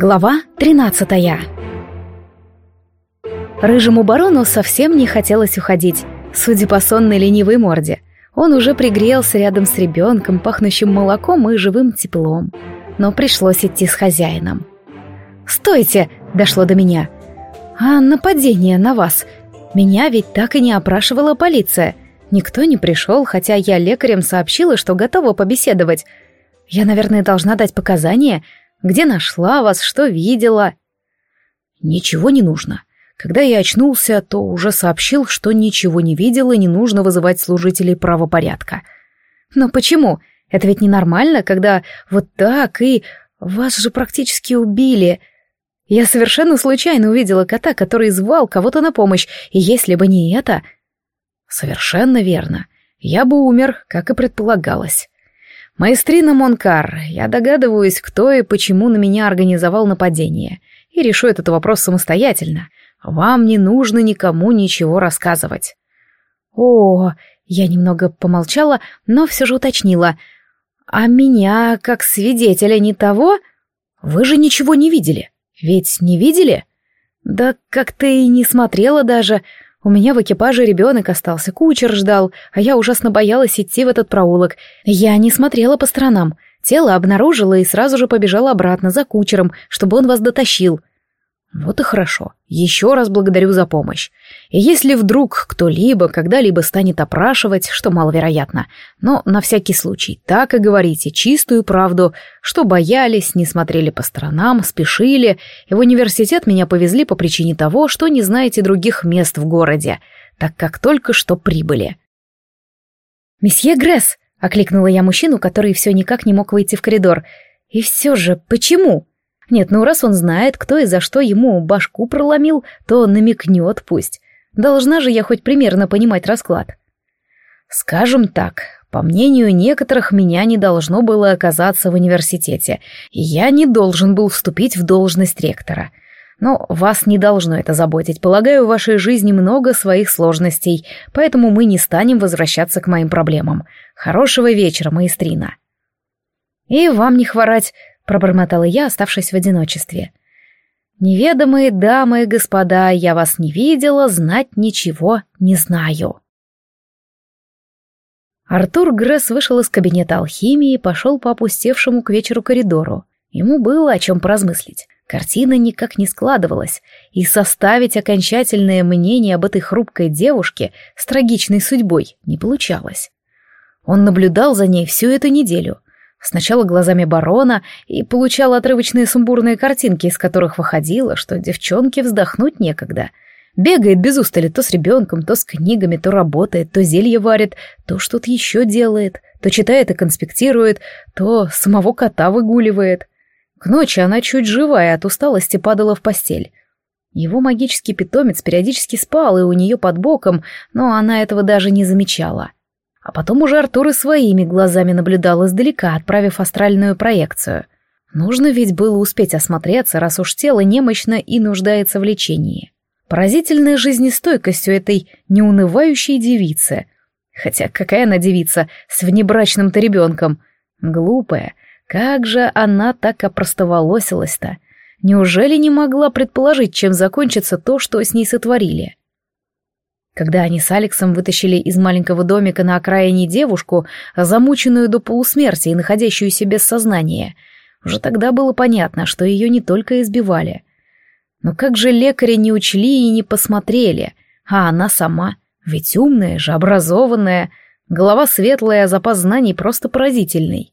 Глава 13 Рыжему барону совсем не хотелось уходить, судя по сонной ленивой морде. Он уже пригрелся рядом с ребенком, пахнущим молоком и живым теплом. Но пришлось идти с хозяином. «Стойте!» — дошло до меня. «А нападение на вас? Меня ведь так и не опрашивала полиция. Никто не пришел, хотя я лекарям сообщила, что готова побеседовать. Я, наверное, должна дать показания, где нашла вас, что видела?» «Ничего не нужно. Когда я очнулся, то уже сообщил, что ничего не видел и не нужно вызывать служителей правопорядка». «Но почему? Это ведь ненормально, когда вот так и... Вас же практически убили. Я совершенно случайно увидела кота, который звал кого-то на помощь, и если бы не это...» «Совершенно верно. Я бы умер, как и предполагалось. Маэстрина Монкар, я догадываюсь, кто и почему на меня организовал нападение, и решу этот вопрос самостоятельно. Вам не нужно никому ничего рассказывать. О, я немного помолчала, но все же уточнила. А меня, как свидетеля, не того? Вы же ничего не видели. Ведь не видели? Да как-то и не смотрела даже. У меня в экипаже ребенок остался, кучер ждал, а я ужасно боялась идти в этот проулок. Я не смотрела по сторонам. Тело обнаружила и сразу же побежала обратно за кучером, чтобы он вас дотащил. Вот и хорошо. Еще раз благодарю за помощь. И если вдруг кто-либо когда-либо станет опрашивать, что маловероятно, но на всякий случай так и говорите чистую правду, что боялись, не смотрели по сторонам, спешили, и в университет меня повезли по причине того, что не знаете других мест в городе, так как только что прибыли. «Месье Гресс!» — окликнула я мужчину, который все никак не мог выйти в коридор. «И все же, почему?» Нет, ну раз он знает, кто и за что ему башку проломил, то намекнет пусть. Должна же я хоть примерно понимать расклад. Скажем так, по мнению некоторых, меня не должно было оказаться в университете, и я не должен был вступить в должность ректора. Но вас не должно это заботить. Полагаю, в вашей жизни много своих сложностей, поэтому мы не станем возвращаться к моим проблемам. Хорошего вечера, маэстрина. И вам не хворать, пробормотала я, оставшись в одиночестве. «Неведомые дамы и господа, я вас не видела, знать ничего не знаю». Артур Гресс вышел из кабинета алхимии и пошел по опустевшему к вечеру коридору. Ему было о чем поразмыслить. Картина никак не складывалась, и составить окончательное мнение об этой хрупкой девушке с трагичной судьбой не получалось. Он наблюдал за ней всю эту неделю, Сначала глазами барона и получала отрывочные сумбурные картинки, из которых выходило, что девчонке вздохнуть некогда. Бегает без устали то с ребенком, то с книгами, то работает, то зелье варит, то что-то еще делает, то читает и конспектирует, то самого кота выгуливает. К ночи она чуть живая от усталости падала в постель. Его магический питомец периодически спал и у нее под боком, но она этого даже не замечала. А потом уже Артур и своими глазами наблюдал издалека, отправив астральную проекцию. Нужно ведь было успеть осмотреться, раз уж тело немощно и нуждается в лечении. Поразительная жизнестойкость у этой неунывающей девицы. Хотя какая она девица с внебрачным-то ребенком? Глупая. Как же она так опростоволосилась-то? Неужели не могла предположить, чем закончится то, что с ней сотворили? Когда они с Алексом вытащили из маленького домика на окраине девушку, замученную до полусмерти и находящуюся без сознания, уже тогда было понятно, что ее не только избивали. Но как же лекари не учли и не посмотрели, а она сама, ведь умная же, образованная, голова светлая, а запас знаний просто поразительный.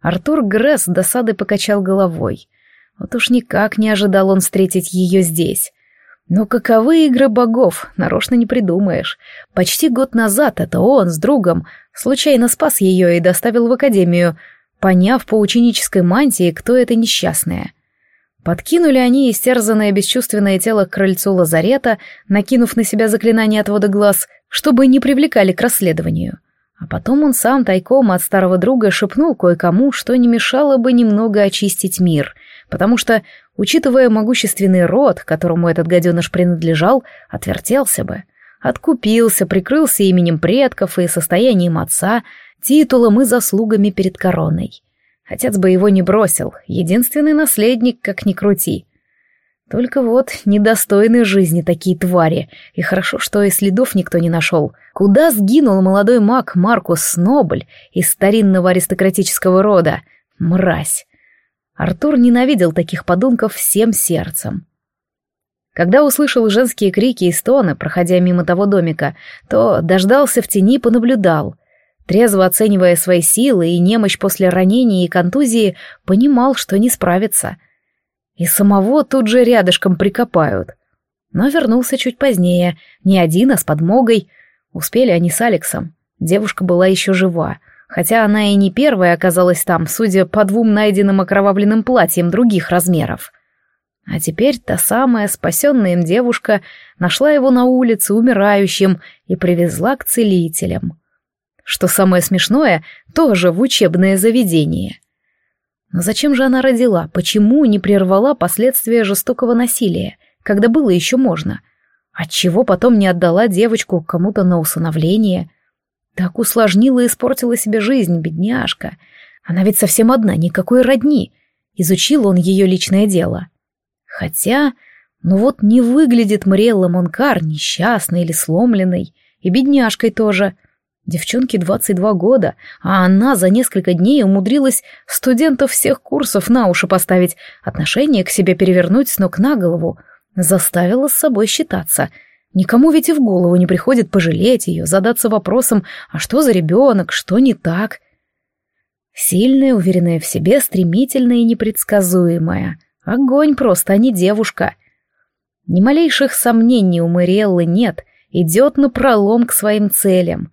Артур Гресс досадой покачал головой. Вот уж никак не ожидал он встретить ее здесь. Но каковы игры богов, нарочно не придумаешь. Почти год назад это он с другом случайно спас ее и доставил в академию, поняв по ученической мантии, кто это несчастная. Подкинули они истерзанное бесчувственное тело к крыльцу лазарета, накинув на себя заклинание отвода глаз, чтобы не привлекали к расследованию. А потом он сам тайком от старого друга шепнул кое-кому, что не мешало бы немного очистить мир, потому что учитывая могущественный род, которому этот гаденыш принадлежал, отвертелся бы. Откупился, прикрылся именем предков и состоянием отца, титулом и заслугами перед короной. Отец бы его не бросил, единственный наследник, как ни крути. Только вот недостойны жизни такие твари, и хорошо, что и следов никто не нашел. Куда сгинул молодой маг Маркус Снобль из старинного аристократического рода? Мразь! Артур ненавидел таких подонков всем сердцем. Когда услышал женские крики и стоны, проходя мимо того домика, то дождался в тени и понаблюдал. Трезво оценивая свои силы и немощь после ранения и контузии, понимал, что не справится. И самого тут же рядышком прикопают. Но вернулся чуть позднее, не один, а с подмогой. Успели они с Алексом. Девушка была еще жива, хотя она и не первая оказалась там, судя по двум найденным окровавленным платьям других размеров. А теперь та самая спасенная им девушка нашла его на улице умирающим и привезла к целителям. Что самое смешное, тоже в учебное заведение. Но зачем же она родила? Почему не прервала последствия жестокого насилия, когда было еще можно? Отчего потом не отдала девочку кому-то на усыновление? Так усложнила и испортила себе жизнь, бедняжка. Она ведь совсем одна, никакой родни. Изучил он ее личное дело. Хотя, ну вот не выглядит Мариэлла Монкар несчастной или сломленной, и бедняжкой тоже. Девчонке 22 года, а она за несколько дней умудрилась студентов всех курсов на уши поставить, отношение к себе перевернуть с ног на голову, заставила с собой считаться. Никому ведь и в голову не приходит пожалеть ее, задаться вопросом, а что за ребенок, что не так. Сильная, уверенная в себе, стремительная и непредсказуемая. Огонь просто, а не девушка. Ни малейших сомнений у Мариэллы нет, идет на пролом к своим целям.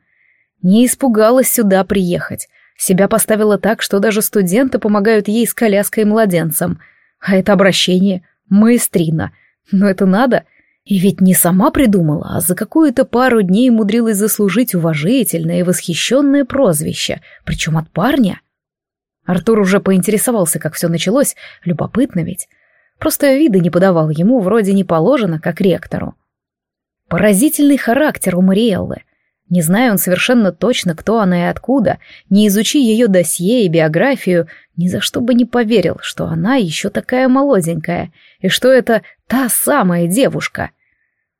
Не испугалась сюда приехать. Себя поставила так, что даже студенты помогают ей с коляской и младенцем. А это обращение «маэстрина». Но это надо. И ведь не сама придумала, а за какую-то пару дней умудрилась заслужить уважительное и восхищенное прозвище, причем от парня. Артур уже поинтересовался, как все началось, любопытно ведь. Просто вида не подавал ему, вроде не положено, как ректору. Поразительный характер у Мариэллы. Не зная он совершенно точно, кто она и откуда, не изучи ее досье и биографию, ни за что бы не поверил, что она еще такая молоденькая, и что это та самая девушка.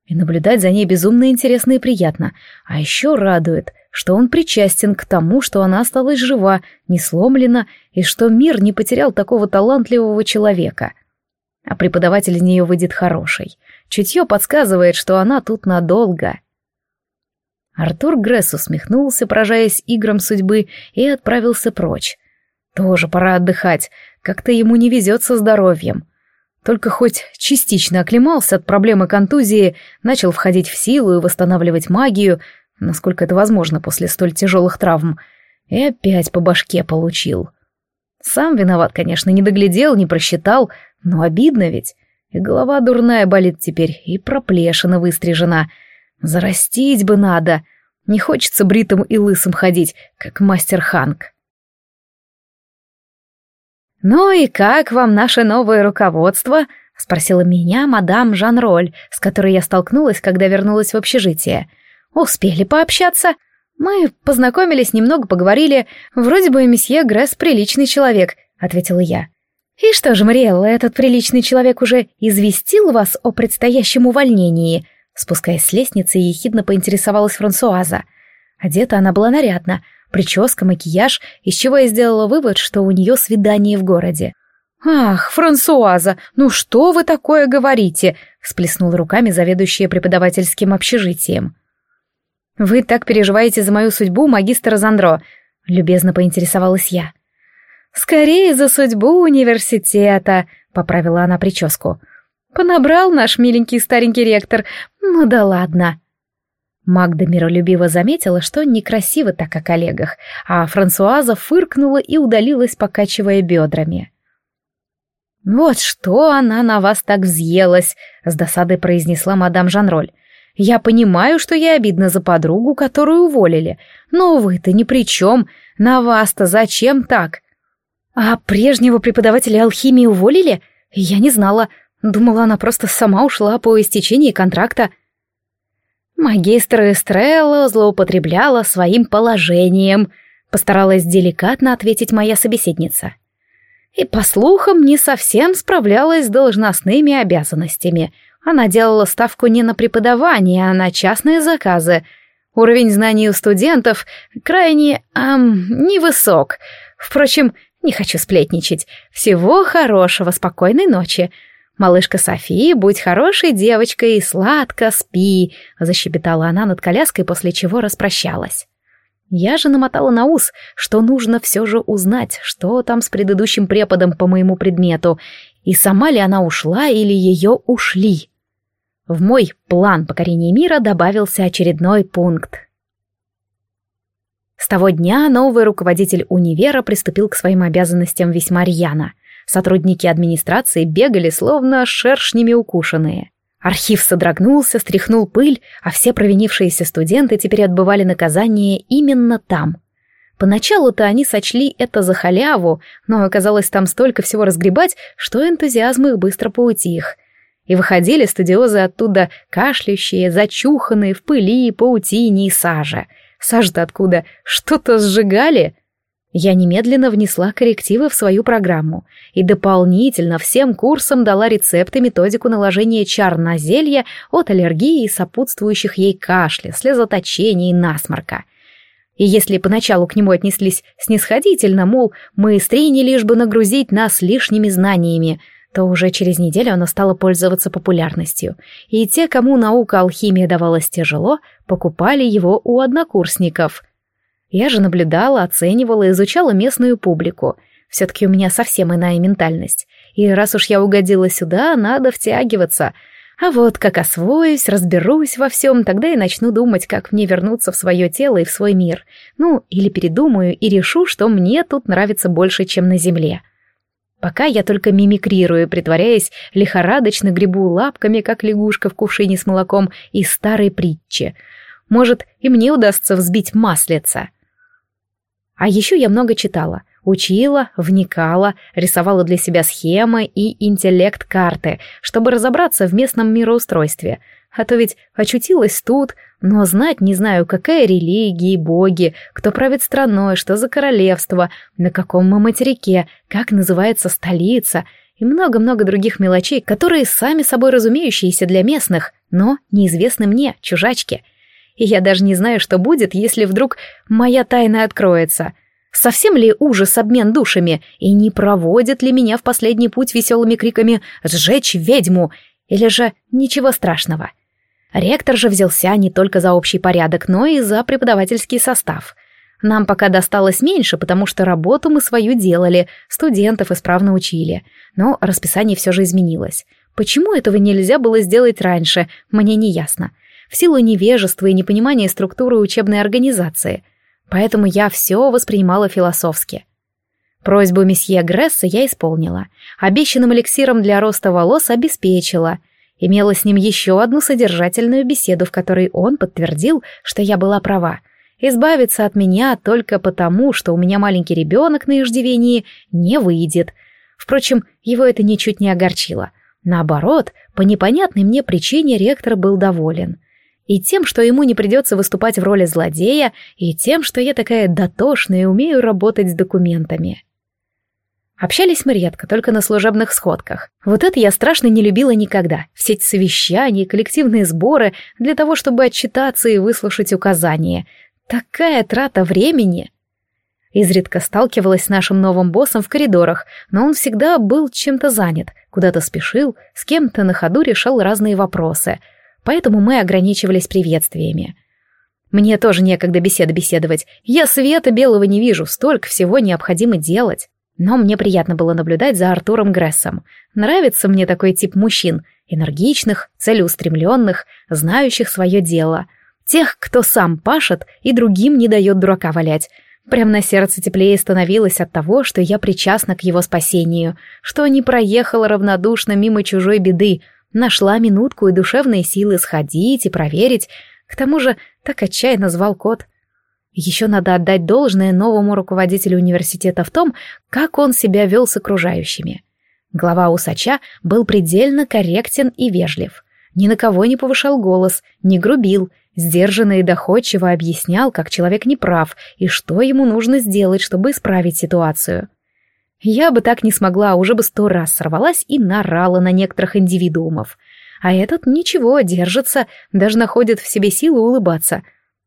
И наблюдать за ней безумно интересно и приятно, а еще радует, что он причастен к тому, что она осталась жива, не сломлена, и что мир не потерял такого талантливого человека. А преподаватель из нее выйдет хороший. Чутье подсказывает, что она тут надолго. Артур Гресс усмехнулся, поражаясь играм судьбы, и отправился прочь. Тоже пора отдыхать, как-то ему не везет со здоровьем. Только хоть частично оклемался от проблемы контузии, начал входить в силу и восстанавливать магию, насколько это возможно после столь тяжелых травм, и опять по башке получил. Сам виноват, конечно, не доглядел, не просчитал, но обидно ведь. И голова дурная болит теперь, и проплешина выстрижена. Зарастить бы надо. Не хочется бритым и лысым ходить, как мастер Ханк. «Ну и как вам наше новое руководство?» — спросила меня мадам Жан-Роль, с которой я столкнулась, когда вернулась в общежитие — Успели пообщаться. Мы познакомились, немного поговорили. Вроде бы месье Гресс приличный человек, ответила я. И что же, Мариэлла, этот приличный человек уже известил вас о предстоящем увольнении? Спускаясь с лестницы, ехидно поинтересовалась Франсуаза. Одета она была нарядно, прическа, макияж, из чего я сделала вывод, что у нее свидание в городе. «Ах, Франсуаза, ну что вы такое говорите?» — всплеснула руками заведующая преподавательским общежитием. «Вы так переживаете за мою судьбу, магистр Зандро?» — любезно поинтересовалась я. «Скорее за судьбу университета», — поправила она прическу. «Понабрал наш миленький старенький ректор. Ну да ладно». Магда миролюбиво заметила, что некрасиво так о коллегах, а Франсуаза фыркнула и удалилась, покачивая бедрами. «Вот что она на вас так взъелась», — с досадой произнесла мадам Жанроль. Я понимаю, что я обидна за подругу, которую уволили, но вы-то ни при чем. На вас-то зачем так? А прежнего преподавателя алхимии уволили? Я не знала. Думала, она просто сама ушла по истечении контракта. Магистр Эстрелла злоупотребляла своим положением, постаралась деликатно ответить моя собеседница. И, по слухам, не совсем справлялась с должностными обязанностями. Она делала ставку не на преподавание, а на частные заказы. Уровень знаний у студентов крайне, эм, невысок. Впрочем, не хочу сплетничать. Всего хорошего, спокойной ночи. «Малышка София, будь хорошей девочкой и сладко спи», — защебетала она над коляской, после чего распрощалась. Я же намотала на ус, что нужно все же узнать, что там с предыдущим преподом по моему предмету, и сама ли она ушла или ее ушли. В мой план покорения мира добавился очередной пункт. С того дня новый руководитель универа приступил к своим обязанностям весьма рьяно — Сотрудники администрации бегали, словно шершнями укушенные. Архив содрогнулся, стряхнул пыль, а все провинившиеся студенты теперь отбывали наказание именно там. Поначалу-то они сочли это за халяву, но оказалось там столько всего разгребать, что энтузиазм их быстро поутих. И выходили студиозы оттуда кашляющие, зачуханные в пыли, паутине и саже. Сажа-то откуда? Что-то сжигали? Я немедленно внесла коррективы в свою программу и дополнительно всем курсам дала рецепт и методику наложения чар на зелье от аллергии и сопутствующих ей кашля, слезоточения и насморка. И если поначалу к нему отнеслись снисходительно, мол, мы стрини лишь бы нагрузить нас лишними знаниями, то уже через неделю оно стало пользоваться популярностью, и те, кому наука алхимия давалась тяжело, покупали его у однокурсников — я же наблюдала, оценивала, изучала местную публику. Все-таки у меня совсем иная ментальность. И раз уж я угодила сюда, надо втягиваться. А вот как освоюсь, разберусь во всем, тогда и начну думать, как мне вернуться в свое тело и в свой мир. Ну, или передумаю и решу, что мне тут нравится больше, чем на земле. Пока я только мимикрирую, притворяясь лихорадочно гребу лапками, как лягушка в кувшине с молоком из старой притчи. Может, и мне удастся взбить маслица. А еще я много читала, учила, вникала, рисовала для себя схемы и интеллект-карты, чтобы разобраться в местном мироустройстве. А то ведь очутилась тут, но знать не знаю, какая религия и боги, кто правит страной, что за королевство, на каком мы материке, как называется столица и много-много других мелочей, которые сами собой разумеющиеся для местных, но неизвестны мне, чужачки и я даже не знаю, что будет, если вдруг моя тайна откроется. Совсем ли ужас обмен душами, и не проводит ли меня в последний путь веселыми криками «Сжечь ведьму!» или же «Ничего страшного!» Ректор же взялся не только за общий порядок, но и за преподавательский состав. Нам пока досталось меньше, потому что работу мы свою делали, студентов исправно учили. Но расписание все же изменилось. Почему этого нельзя было сделать раньше, мне не ясно в силу невежества и непонимания структуры учебной организации, поэтому я все воспринимала философски. Просьбу месье Гресса я исполнила, обещанным эликсиром для роста волос обеспечила, имела с ним еще одну содержательную беседу, в которой он подтвердил, что я была права, избавиться от меня только потому, что у меня маленький ребенок на иждивении, не выйдет. Впрочем, его это ничуть не огорчило. Наоборот, по непонятной мне причине ректор был доволен — и тем, что ему не придется выступать в роли злодея, и тем, что я такая дотошная и умею работать с документами. Общались мы редко, только на служебных сходках. Вот это я страшно не любила никогда. Все эти совещания, коллективные сборы для того, чтобы отчитаться и выслушать указания. Такая трата времени. Изредка сталкивалась с нашим новым боссом в коридорах, но он всегда был чем-то занят, куда-то спешил, с кем-то на ходу решал разные вопросы — поэтому мы ограничивались приветствиями. Мне тоже некогда беседы беседовать. Я света белого не вижу, столько всего необходимо делать. Но мне приятно было наблюдать за Артуром Грессом. Нравится мне такой тип мужчин. Энергичных, целеустремленных, знающих свое дело. Тех, кто сам пашет и другим не дает дурака валять. Прям на сердце теплее становилось от того, что я причастна к его спасению, что не проехала равнодушно мимо чужой беды, Нашла минутку и душевные силы сходить и проверить. К тому же так отчаянно звал кот. Еще надо отдать должное новому руководителю университета в том, как он себя вел с окружающими. Глава усача был предельно корректен и вежлив. Ни на кого не повышал голос, не грубил, сдержанно и доходчиво объяснял, как человек неправ и что ему нужно сделать, чтобы исправить ситуацию. Я бы так не смогла, уже бы сто раз сорвалась и нарала на некоторых индивидуумов. А этот ничего, держится, даже находит в себе силы улыбаться.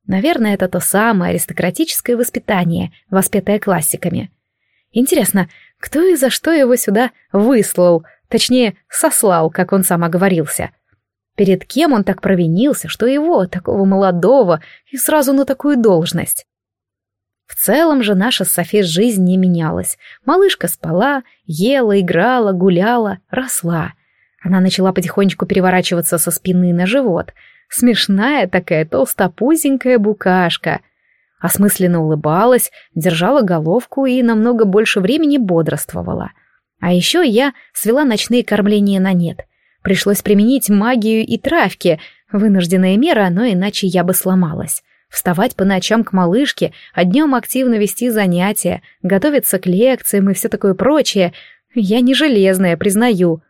Наверное, это то самое аристократическое воспитание, воспетое классиками. Интересно, кто и за что его сюда выслал, точнее, сослал, как он сам оговорился. Перед кем он так провинился, что его, такого молодого, и сразу на такую должность? В целом же наша Софи жизнь не менялась. Малышка спала, ела, играла, гуляла, росла. Она начала потихонечку переворачиваться со спины на живот. Смешная такая толстопузенькая букашка. Осмысленно улыбалась, держала головку и намного больше времени бодрствовала. А еще я свела ночные кормления на нет. Пришлось применить магию и травки, вынужденная мера, но иначе я бы сломалась вставать по ночам к малышке, а днем активно вести занятия, готовиться к лекциям и все такое прочее. Я не железная, признаю.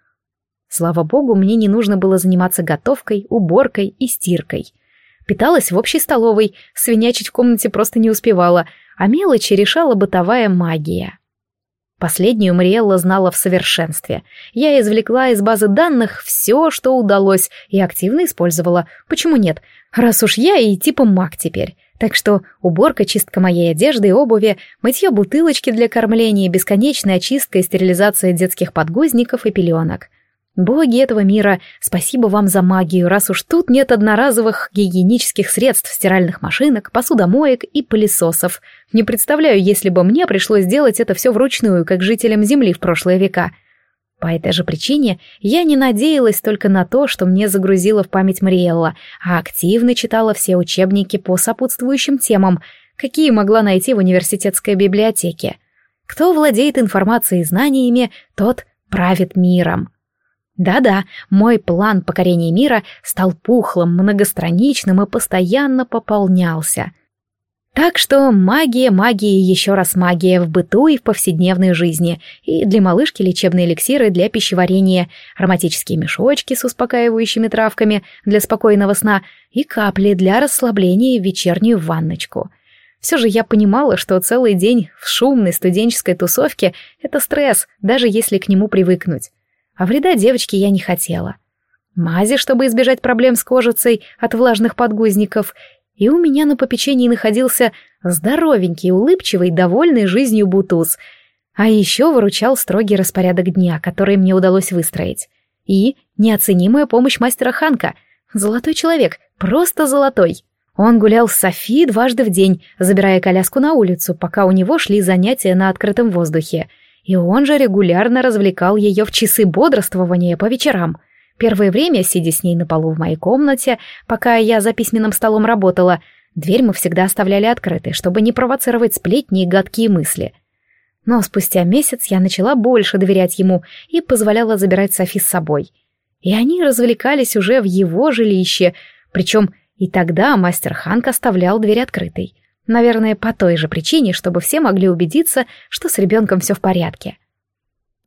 Слава богу, мне не нужно было заниматься готовкой, уборкой и стиркой. Питалась в общей столовой, свинячить в комнате просто не успевала, а мелочи решала бытовая магия. Последнюю Мриэлла знала в совершенстве. Я извлекла из базы данных все, что удалось, и активно использовала. Почему нет? Раз уж я и типа маг теперь. Так что уборка, чистка моей одежды и обуви, мытье бутылочки для кормления, бесконечная очистка и стерилизация детских подгузников и пеленок. Боги этого мира, спасибо вам за магию, раз уж тут нет одноразовых гигиенических средств, стиральных машинок, посудомоек и пылесосов. Не представляю, если бы мне пришлось делать это все вручную, как жителям Земли в прошлые века. По этой же причине я не надеялась только на то, что мне загрузила в память Мариэлла, а активно читала все учебники по сопутствующим темам, какие могла найти в университетской библиотеке. Кто владеет информацией и знаниями, тот правит миром. Да-да, мой план покорения мира стал пухлым, многостраничным и постоянно пополнялся. Так что магия, магия и еще раз магия в быту и в повседневной жизни, и для малышки лечебные эликсиры для пищеварения, ароматические мешочки с успокаивающими травками для спокойного сна и капли для расслабления в вечернюю ванночку. Все же я понимала, что целый день в шумной студенческой тусовке — это стресс, даже если к нему привыкнуть а вреда девочке я не хотела. Мази, чтобы избежать проблем с кожицей от влажных подгузников, и у меня на попечении находился здоровенький, улыбчивый, довольный жизнью бутуз, а еще выручал строгий распорядок дня, который мне удалось выстроить. И неоценимая помощь мастера Ханка. Золотой человек, просто золотой. Он гулял с Софи дважды в день, забирая коляску на улицу, пока у него шли занятия на открытом воздухе — и он же регулярно развлекал ее в часы бодрствования по вечерам. Первое время, сидя с ней на полу в моей комнате, пока я за письменным столом работала, дверь мы всегда оставляли открытой, чтобы не провоцировать сплетни и гадкие мысли. Но спустя месяц я начала больше доверять ему и позволяла забирать Софи с собой. И они развлекались уже в его жилище, причем и тогда мастер Ханк оставлял дверь открытой. Наверное, по той же причине, чтобы все могли убедиться, что с ребенком все в порядке.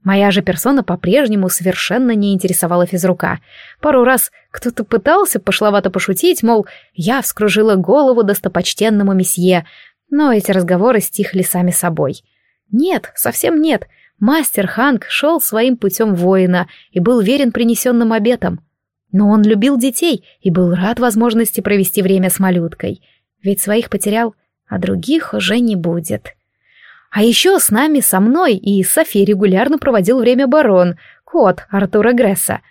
Моя же персона по-прежнему совершенно не интересовала физрука. Пару раз кто-то пытался пошловато пошутить, мол, я вскружила голову достопочтенному месье, но эти разговоры стихли сами собой. Нет, совсем нет. Мастер Ханг шел своим путем воина и был верен принесенным обетам. Но он любил детей и был рад возможности провести время с малюткой. Ведь своих потерял а других уже не будет. А еще с нами, со мной и Софи регулярно проводил время барон, кот Артура Гресса.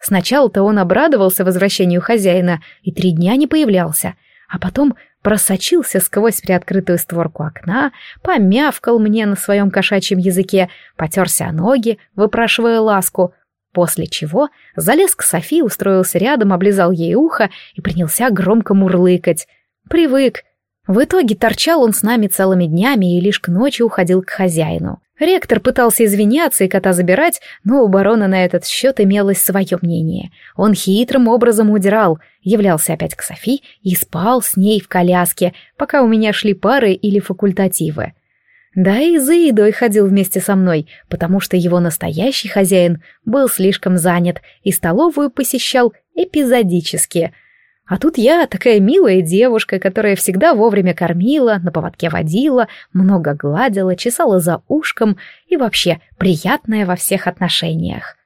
Сначала-то он обрадовался возвращению хозяина и три дня не появлялся, а потом просочился сквозь приоткрытую створку окна, помявкал мне на своем кошачьем языке, потерся о ноги, выпрашивая ласку, после чего залез к Софи, устроился рядом, облизал ей ухо и принялся громко мурлыкать. Привык, в итоге торчал он с нами целыми днями и лишь к ночи уходил к хозяину. Ректор пытался извиняться и кота забирать, но у барона на этот счет имелось свое мнение. Он хитрым образом удирал, являлся опять к Софи и спал с ней в коляске, пока у меня шли пары или факультативы. Да и за едой ходил вместе со мной, потому что его настоящий хозяин был слишком занят и столовую посещал эпизодически — А тут я, такая милая девушка, которая всегда вовремя кормила, на поводке водила, много гладила, чесала за ушком и вообще приятная во всех отношениях.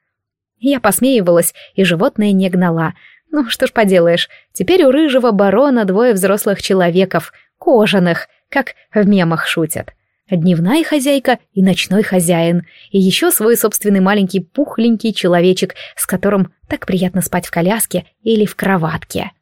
Я посмеивалась и животное не гнала. Ну, что ж поделаешь, теперь у рыжего барона двое взрослых человеков, кожаных, как в мемах шутят. Дневная хозяйка и ночной хозяин, и еще свой собственный маленький пухленький человечек, с которым так приятно спать в коляске или в кроватке.